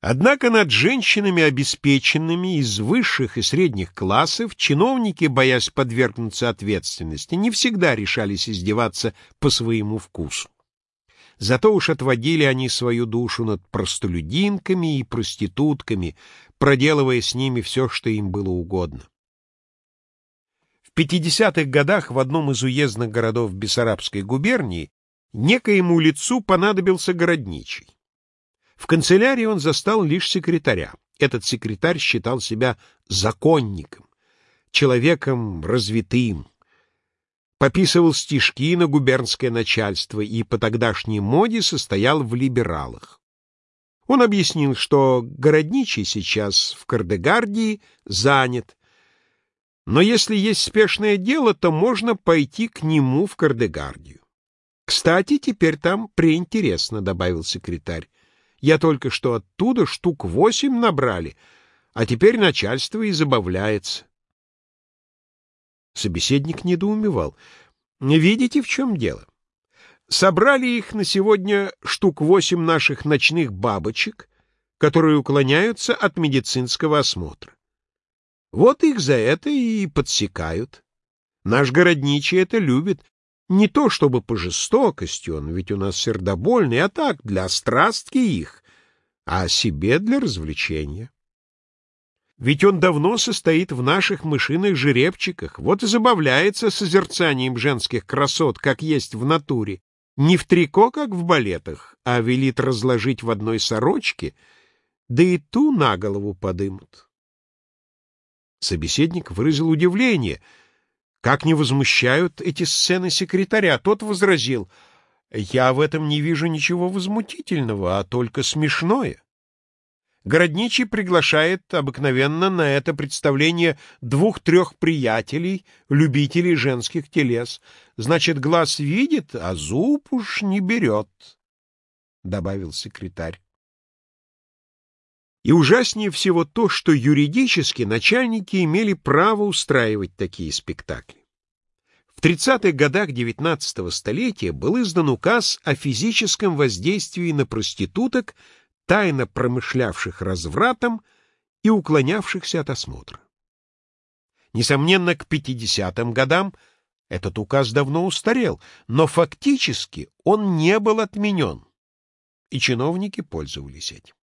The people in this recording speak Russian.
Однако над женщинами, обеспеченными из высших и средних классов, чиновники, боясь подвергнуться ответственности, не всегда решались издеваться по своему вкусу. Зато уж отводили они свою душу над простолюдинками и проститутками, проделывая с ними все, что им было угодно. В 50-х годах в одном из уездных городов Бессарабской губернии некоему лицу понадобился городничий. В канцелярии он застал лишь секретаря. Этот секретарь считал себя законником, человеком развитым, пописывал стишки на губернское начальство и по тогдашней моде состоял в либералах. Он объяснил, что городничий сейчас в Кардегардии занят, но если есть спешное дело, то можно пойти к нему в Кардегардию. «Кстати, теперь там преинтересно», — добавил секретарь. «Я только что оттуда штук восемь набрали, а теперь начальство и забавляется». Собеседник недоумевал. «Видите, в чем дело? Собрали их на сегодня штук восемь наших ночных бабочек, которые уклоняются от медицинского осмотра. Вот их за это и подсекают. Наш городничий это любит. Не то чтобы по жестокости, он ведь у нас сердобольный, а так, для страстки их, а себе для развлечения. Ведь он давно состоит в наших мышиных жеребчиках, вот и забавляется созерцанием женских красот, как есть в натуре. Не в трико, как в балетах, а велит разложить в одной сорочке, да и ту на голову подымут. Собеседник выразил удивление. Как не возмущают эти сцены секретаря? Тот возразил, «Я в этом не вижу ничего возмутительного, а только смешное». Городничий приглашает обыкновенно на это представление двух-трех приятелей, любителей женских телес. Значит, глаз видит, а зуб уж не берет, — добавил секретарь. И ужаснее всего то, что юридически начальники имели право устраивать такие спектакли. В 30-х годах XIX столетия был издан указ о физическом воздействии на проституток тайно промышлявших развратом и уклонявшихся от осмотра. Несомненно, к 50-м годам этот указ давно устарел, но фактически он не был отменен, и чиновники пользовались этим.